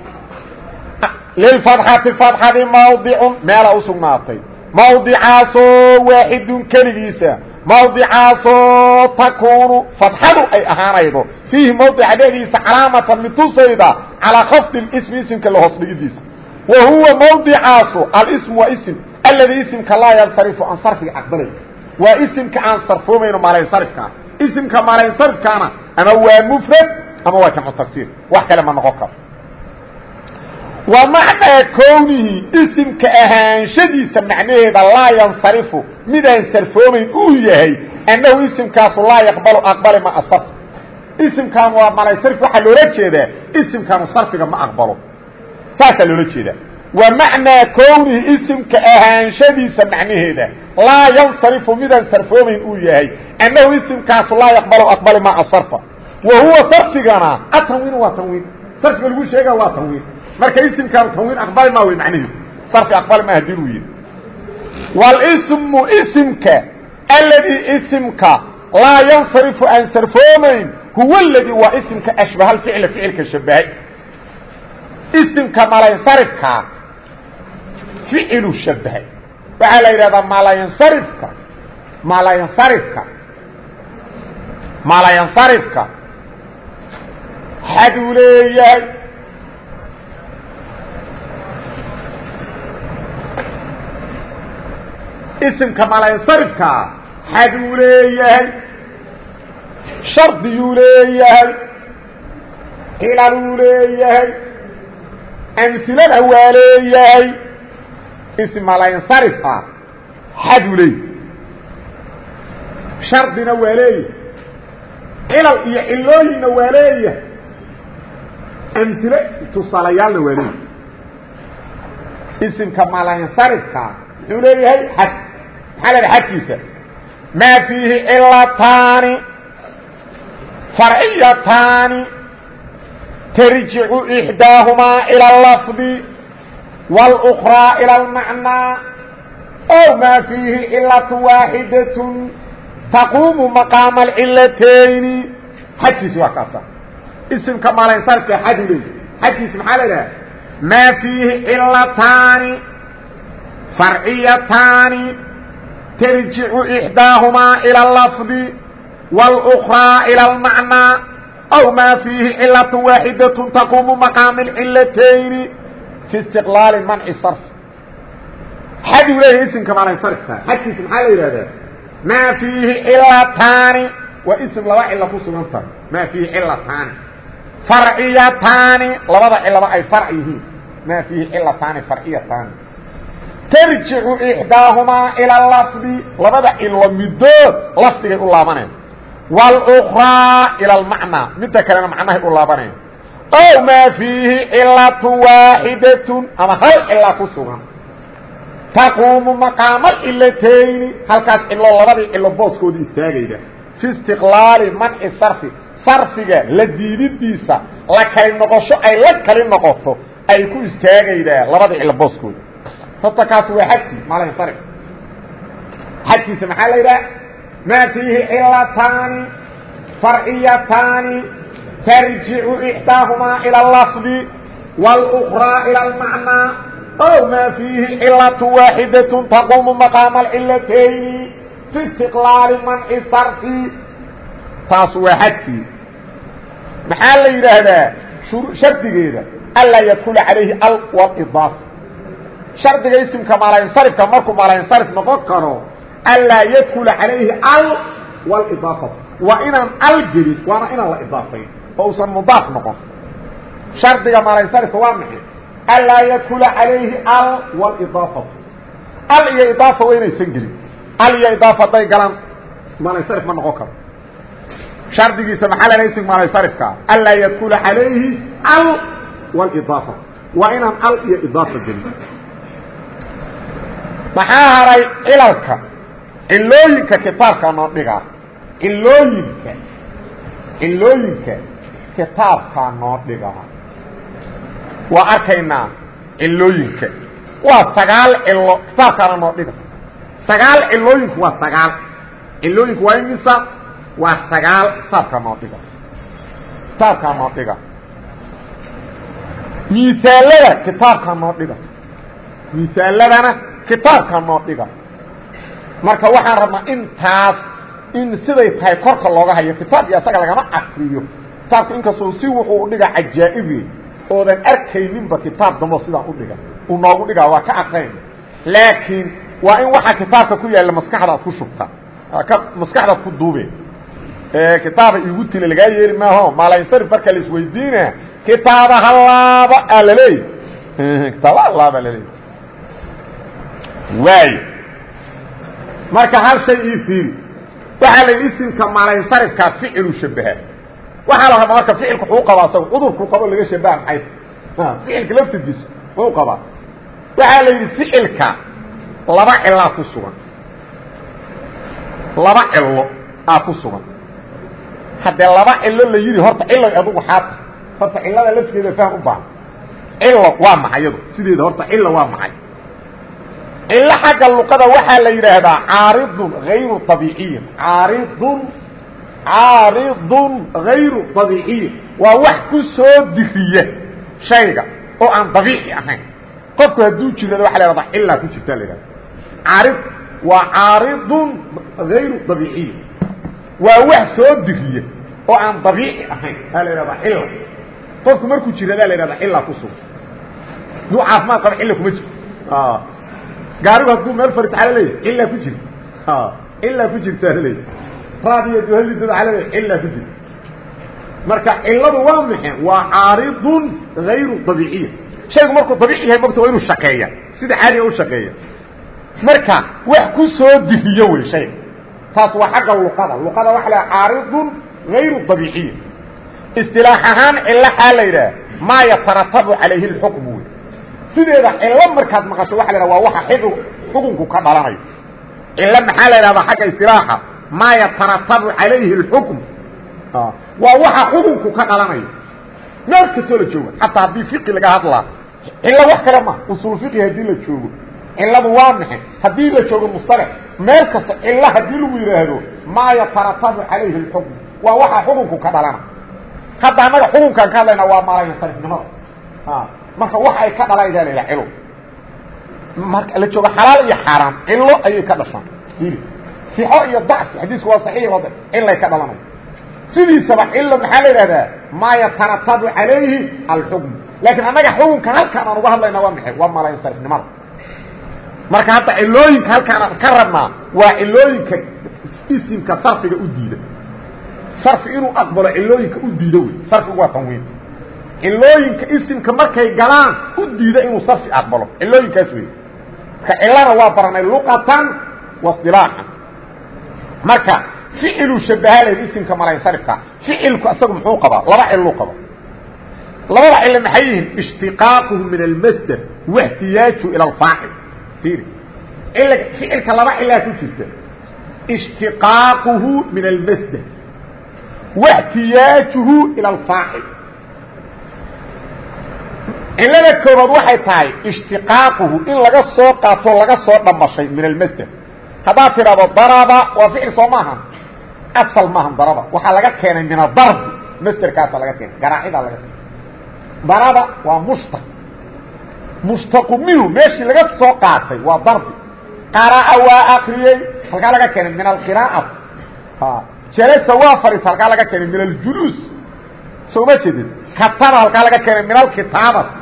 lilfadxati fadxadi mawdicun meela u sugnaatay mawdicaasoo waaxidun keligiisa mawdicaasoo takuunu fadxadu ay ahaanaydo fiihi mawdica dhexdiisa calaamatan mid tusayda calaa khafdi ismi isimka la hoos dhigidiisa. Wa huwa mawdicaasu alism waa ism alladii isimka laa yansarifu aan sarfiga aqbalay. Waa isimka aan sarfoomayno maalansarifkaa isimka maalansarifkaana ama waa mfrad ama waa jamcu tagsiir wax kale ma noqon karo wa macnaa kownihi isimka ahaanshadiisa macnaheeda laa yansarifu midaan sarfoomayn uu yahay annahu isimkaasu laa yaqbalu aqbali ma asarf isimkan waa malaysarif waxaa loola jeedaa isimkanu sarfiga ma aqbalo saasaa loola jeedaa wa macnaa kownihi isimka ahaanshadiisa macnaheeda laa yansarifu midaan sarfoomayn uu yahay annahu isimkaasu laa yaqbalu aqbali ma asarfa wa huwa sarfigana atanwiin waa tanwiin sarfiga lagu sheega waa tanwiin marka isimkaanu tanwiin aqbali maa wey macnihiisu sarfi aqbali maa haddii uu yihi walismu isimka alladii isimka laa yansarifu aan sarfoomayn huwa aladii waa isimka ashbaha alficla ficilka shabahay isimka malansarifka ficilu shabahay waxaa la yidhahdaa malayansarifka malayansarifka malayansarifka xaduu leeyahay isimka malansarifkaa xaduu leeyahay shardiyuu leeyahay cilaluu leeyahay amilada waa leeyahay ism malansarifa xaduu leeyahay. Shardina waa leeyahay cilal iyo cilooyinna waa leeyahay amilo tusaalayaalna waa leeyahy isimka malansarifka muxuu leeyahay xad maxaa leedahay xadkiisa maa fiihi cilataani farciyataani tarjicu ixdaahumaa ilى اlafdi wاlأkraa ilى اlmacnaa ow maa fiihi cilaة waaxidaة taquumu maqaama alcilatayni xadkiisi waa kaasa isimka malansarifka xadu leey xadkiisi maxaa la idhaha maa fiihi cilataani farciyataani tarjicu ixdaahumaa ilى اlafdi wاlأkraa ilى اlmacnaa aw maa fiihi cilaة waaxidaة taquumu maqaama alcilatayni fi istiqlaali manci sarf xaduu leeyahay isimka malansarifka xadkiisi maxaa la yidhahdaa maa fiihi cilataani waa ism laba cilo ku sugan tahay maa fiihi cilataani farciyataani labada cilaba ay farc yihiin maa fiihi cilataani farciyataani tarjicu ixdaahumaa ila lafdi labada cilo midood lafdigay u laabaneen wاlأkraa ilى اlmacnaa midda kalena macnahay u laabanaya ow maa fiihi cilaة waaxidaة ama hal cilaa ku sugan taquumu maqaama cilatayni halkaas cilo labadii cilo booskoodii istaagayda fi istiqlaali manci sarfi sarfiga la diididiisa la kali noqosho ay la kali noqoto ay ku istaagaydaa labadii cilo booskooda horta kaas waa xadkii malansarif xadkiisa maxaa la yidhaha maa fiihi cilataani farciyataani tarjicu ixdaahumaa ilى اlafdi wاlأkraa ilى اlmacnaa ow maa fiihi cilaة waaxidaة taquumu maqaama اcilatayni fi istiqlaali manci sarfi taas waa xadkii maxaa la yidhaahdaa shardigeeda anlaa yadkula calayhi al wاlidaafa shardiga isimka maalinsaria markuu maalinsaif noqon karo. Anlaa yadkula calayhi al wlidaafa waa inaan al gelin waana inaan la idaafayn. Oo usan mudaaf noqon. Shardiga maalinsaifka waa maxay? Anlaa yadkula calayhi al wlidaafatu al iyo idaafa waa inaysan gelin. Al iyo idaafa haday galaan maalinsaif ma noqon karo. Shardigiisa maxaa la ism maalinsaifkaa anlaa yadkula calayhi al wlidaafatu waa inaan al iyo idaafa gelin maxaa haray cilalka cilooyinka kitaabka noo dhigaa. Cilooyinka cilooyinka kitaabkaa noo dhigaa. Waa arkaynaa cilooyinka waa sagaal cilo kitaabkaana noo dhiga. Sagaal cilooyinku waa sagaal. Cilooyinku waa imisa waa sagaal kitaabkaa noo dhiga. Kitaabkaa noo dhiga. Misaalada kitaabkaa noo dhiga. Misaaladana kitaabkaa noo dhiga. Marka waxaan rabnaa intaas in siday tahay korka looga hayo kitaabkii asaga lagama akriyo kitaabka inkastoo si wuxuu udhiga cajaa'ibe oodan arkayninba kitaab dambo sidaan udhiga uu noogu dhigaa waa ka akrayna laakiin waa in waxaa kitaabka ku yaalla maskaxdaad ku shubta ka maskaxdaad ku duube kitaaba igu tila lagaa yeeli maaho maalansarif marka la isweydiina kitaaba halaaba aa laleey kitaaba halaaba laleey waayo marka hal shay ii fiiri waxaa la isimka malansarifkaa ficilu shabaha waxaa la rabaa marka ficilku xuu qabaa isaga cudurku qabo laga shabaha maxay ficilka laftirkiisa muxuu qabaa. Waxaa la yidhi ficilka laba cilaa ku sugan. Laba cilo aa ku sugan. Haddee laba cilo la yidhi horta cilo adugu xaata horta cilada lafteeda fahm u baahan. Cilo waa maxay iyado sideeda horta cilo waa maxay cilo xagga luqada waxaa la yidhaahdaa caaridun hayru abiiciyin caaridun caaridun hayru abiiciyin waa wax ku soo diriya shayga oo aan dabiici ahayn. Qofku hadduu jirado waxa la hahda cilaa ku jirta la hahda caarid waa caaridun hayru abiiciyin waa wax soo diriya oo aan dabiici ahayn aa la hahdaa cila qofku markuu jiradaa la hahda cilaa ku sugan. Duu caafimaad qaba cila kuma jiro gaarigu hadduu meel fariis ala leeyahy cilaa ku jirta cilaa ku jirtaa laleeyahy raadiyo duhalidood ala leeyahy cilaa ku jirta marka ciladu waa maxe waa caaridun hayru dabiiciya. Shaygu markuu dabiici yahay mogta waa inuu shaqeeya. Sida caadiga u shaqeeya. Marka wax ku soo dihiyo wey shayga taas waa xagga luqada. Luqada waxa la caaridun hayru dabiiciya. Istilaax ahaan cilo xaa la yidhaah maa yataratabu calayhi اlxukmu sideeda cilo markaad maqasho waa la waa waxa xukunku ka dhalanayo cilo maxaa la yidhahdaa xagga istilaaxa maa yataratabu calayhi اlxukm waa waxa xukunku ka dhalanayo meel kastoo la joogo xataa haddii fiqi laga hadlaa cilo wax kale ma usul fiqi haddii la joogo. Ciladu waa maxay haddii la joogo mustalax meel kasta cilo haddii lagu yidhaahdo maa yataratabu calayhi اlxukm waa waxa xukunku ka dhalana hadda annaga xukunkaan ka hadlayna waa maalaynasarifnimada marka wax ay ka dhalaydaa la cilo. Marka la joogo xalaal iyo xaaraam cilo ayay ka dhashaan. Sixo iyo dacfi xadiisku waa saxiix wada cilay ka dhalanay. Sidiisaba cilo maxaa la yidhahdaa? Maa yataratabu calayhi alxukm. Laakiin annaga xukunka halkaan aan uga hadlayna waa maxay? Waa malansarifnimada marka hadda cilooyinka halkaan aan ka rabnaa waa cilooyinka isimka sarfiga u diida. Sarfi inuu aqbalo cilooyinka u diido wey. Sarfigu waa tanwiin cilooyinka isimka markay galaan u diida inuu sarfi aqbalo cilooyinkaas wey marka cilana waa baranay luqatan wasilaaxan marka ficiluu shabaha lahayd isimka malansarifka ficilku isagu muxuu qabaa laba ciluu qaba labada cilo maxay yihiin ishtiqaaquhu min almasder wاhtiyaaju ilى اfaacil ir ficilka laba cilaa ku jirta ishtiqaaquhu min almasder wاhtiyaajuhu ilى اfaacil cilada koobaad waxay tahay ishtiqaaquhu in laga soo qaato laga soo dhamashay min almasder haddaad tidhahdo daraba waa ficil soo maaha asal maaha daraba. Waxaa laga keenay min adarbi masderkaasa laga keenay. Garaacidaa laga keenay. Daraba waa mushtaq mushtaqu minhu meeshii laga soo qaatay waa darbi. Qara'a waa akriyey halkaa laga keenay min alqiraa'ati jalasa waa fariisa halkaa laga keenay min aljuluus. Soo ma jeedid kataba halkaa laga keenay min alkitaabati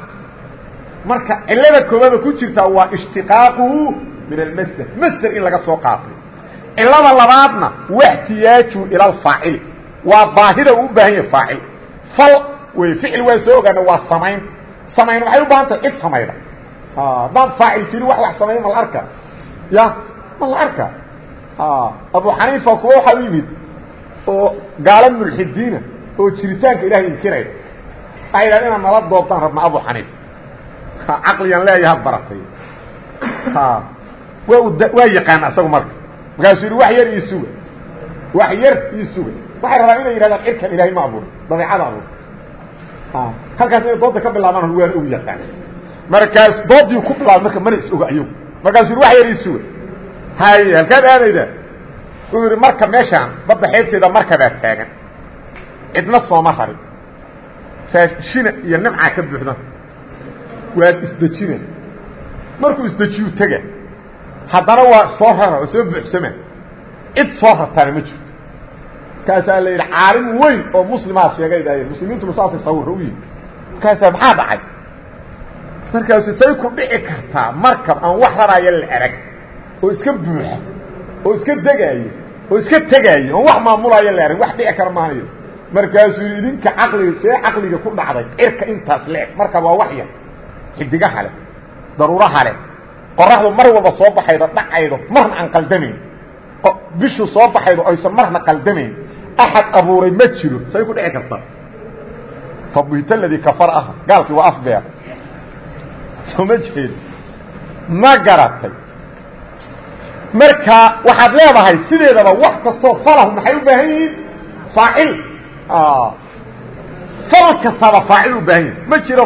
marka cilada koobada ku jirta waa ishtiqaaquhu min almasder masder in laga soo qaatay. Cilada labaadna waxtiyaaju ila alfaacili waa baahida u baahan yahay faacil. Fal wey ficil waa soo ogaana waa samayn. Samayn waxay u baahan tahay cid samayda. Haddaan faacil jirin wax wax samayn ma arka. Ya ma la arka. Abu xaniifa kuwa waxaa oo gaalo mulxidiina oo jiritaanka ilahay yidhahda inaan nala doobtaan rabna abu xaniifa caqligan leeyaha baratay. Waa yaqaan isagu marka. Markaasuu yidhi wax yar ii suga. Wax yar ii suga. Waxay rabaan inay yidhahdaan cirkan ilahay ma abuuray dabeicada abuuray halkaas inay dooda ka bilaabaan waan og yaqaan. Markaas doodii ku bilaabay marka mana is oga ayagu markaasuu yidhi wax yar ii suga. Hay halkaad aadayda. Wuxuu yidhi marka meeshaan badda xeebteeda markabaa taagan. Cidna sooma rarin. Faashina iyo nimcaa ka buuxda waad isdejina markuu isdejiyu tega haddana waa soo rara oo soo buuxsama cid soo rartaana ma jirto. Markaasaa la yidhi caalim weyn oo muslimaa sheegay daayeen muslimiintuna saasay sawirra u yihiin markaasaa maxaa dhacay? Markaasu say ku dhici kartaa markab aan wax raraayo la erag oo iska buuxa oo iska degaayo oo iska tegaayo oon wax maamulaayo la erag wax dhici kara maanayo markaasuu idinka caqliga see caqliga ku dhacday cirka intaas leeg. Markab waa wax yar xidigaha leh daruuraha leh qoraxdu mar walba soo baxaydo dhacaydo marna aan qaldamayn. Bishu soo baxaydo aysan marna qaldamayn. Axad abuuray ma jiro say ku dhici kartaa fabuhita ladii kafar ah gaalkii waa afbeer soo ma jeed ma garatay. Marka waxaad leedahay sideedaba wax kastoo falahu maxay u baahan yihiin? Faacil fal kastaba faacil u baahan yihiin ma jiro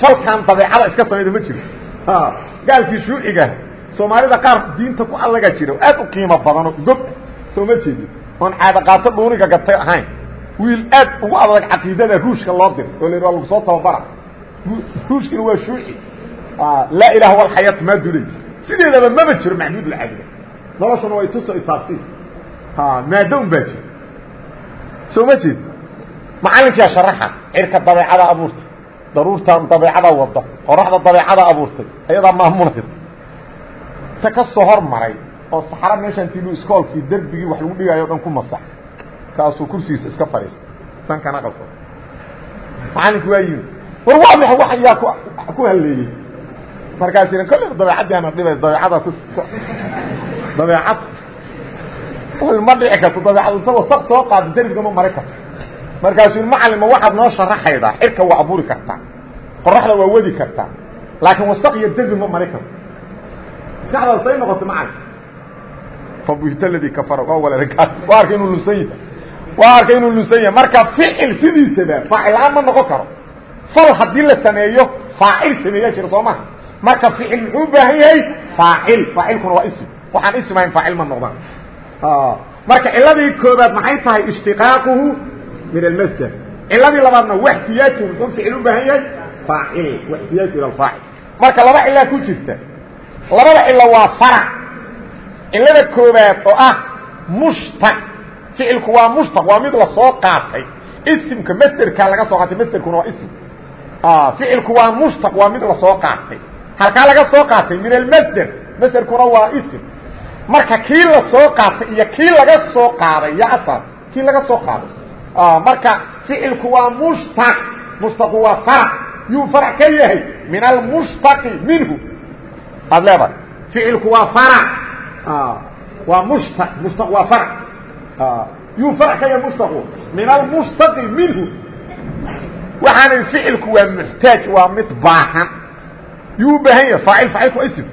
falkan dabeecada iska samayda ma jiro. Gaalkii shuuciga soomaalida qaar diinta ku allaga jira aad u qiimo badano gob. Soo ma jeedin oon caadaqaato dhuuniga gatay ahayn. Wiil aad ugu adag caqiidada ruushka loo dir. Oo la lagu soo tababara ruushkina waa shuuci. Laa ilaha walxayaatu maa dulay. Sideedaba maba jiro caabuda noloshuna way tuso itaabsi maado un baa jiro. Soo ma jeed macallinkiyaa sharaxa cirka dabeecada abuurtay daruurtan dabeecada wada qoraxda dabeecada abuurtay ayadaa maamulayda ta ka soo hormaray oo saxaro meeshaan tilu iskoolkii derbigii wax lagu dhigaayo o dhan ku masax. Kaasuu kursigiisa iska fadhiistay. Dankana qaso macallinku waa yimi war waa maxa wax yaa ku halleeyey? Markaas ihan kolle dabeecadii ana dhibay dabeecada ku dabeecad. Ma dhici karto dabeecad inta wasaq soo qaada derbiga ma mari karto markaasuu macalima waxaad noo sharaxaydaa cirka waa abuuri kartaa qoraxda waa wadi kartaa laakiin wasaq iyo derbi ma mari karto. Maskaxdaada say noqotay macalin fabuhita ladii kafara waa walaalkaa waa arkay inuu lunsan yahay. Waa arkay inuu lunsan yahay. Marka ficil sidiisaba faacil la'aan ma noqon karo. Fal haddii la sameeyo faacil sameeyaa jira soo maha marka ficil muxuu u baahan yahay? Faacil. Faacilkuna waa ism. Waxaan ism ahayn faacil ma noqdaan. Marka ciladii koobaad maxay tahay ishtiqaaquhu min almasder ciladii labaadna waxtiyaaju muxuu ficil u baahan yahay faacil waxtiyaaju ila alfaacil marka laba cilaa ku jirta labada cilo waa farac cilada koobaad oo ah mushtaq ficilku waa mushtaq waa mid la soo qaatay isimka masderka laga soo qaatay masderkuna waa ism ficilku waa mushtaq waa mid la soo qaatay halkaa laga soo qaatay min almasder marka kii la soo qaatay iyo kii laga soo qaaday ya asal laga soo qaaday marka ficilku waa mushtaq. Mushtaqu waa farac yuu farac ka yahay. Min almushtaqi minhu. Aad ficilku waa farac waa mushtaq. Mushtaq waa farac yuu farc ka yahay mushtaqu. Min almushtaqi minhu. Waxaana ficilku waa muxtaaj waa mid baahan. Yuu baahan yahay. Faacil faacilku waa ism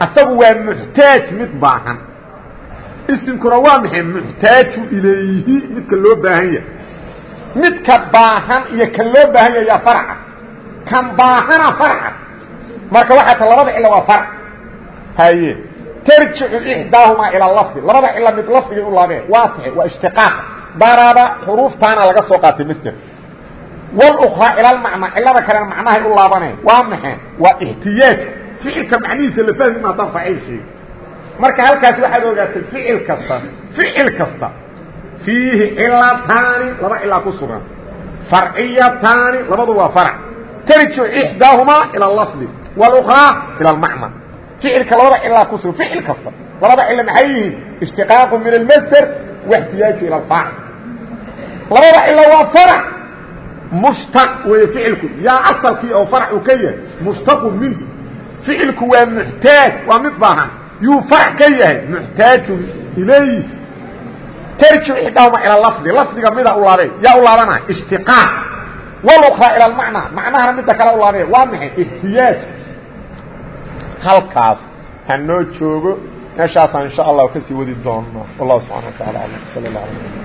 asagu waa muxtaaj mid baahan isimkuna waa maxay? muxtaaju ilayhi. Midka loo baahan yahay. Midka baahan iyo kan loo baahan yahay yaa farca. Kan baahana farca. Marka waxaa ta labada cilo waa farc. Haye. Tarjicu ixdaahumaa ila lafdi. Labada cilo mid lafdigay u laabeen. Waa taxay waa ishtiqaaq. Daraba xuruuftaana laga soo qaatay masder wlukraa ila lmacnaa cilada kalena macnahay u laabaneen. Waa maxay? Waa ixtiyaaj ficilka macnihiisa la fahmi ma haddaan faacil sheego marka halkaas waxaad ogaatay ficil kasta ficil kasta. Fiihi cilataani laba cilaa ku sugan. Farciyataani labadu waa farc tarju ixdaahumaa ila lafdi wاlukraa ila almacna ficilka labada cilaa ku sugan ficil kasta. Labada cilo maxay yihiin? Ishtiqaaqu min almasder waxtiyaaju ila alfaacil labada cilo waa farc mushtaq weeye ficilku. Yaa asalkii oo farc uu ka yahay mushtaqu minhu. Ficilku waa muxtaaj waa mid baahan yuu farc ka yahay muxtaajun ilayh tarjic ixdaahuma ilى lafdi lafdiga mida u laabee yaa u laabanaya ishtiqaaq wlukraa ilى lmacnaa macnahana midda kale u laabee waa maxay? Ixtiyaaj halkaas ha noo joogo meeshaasaan insha allahu ka sii wadi doonaa wallahu subxana wa taala alam. Sal la ala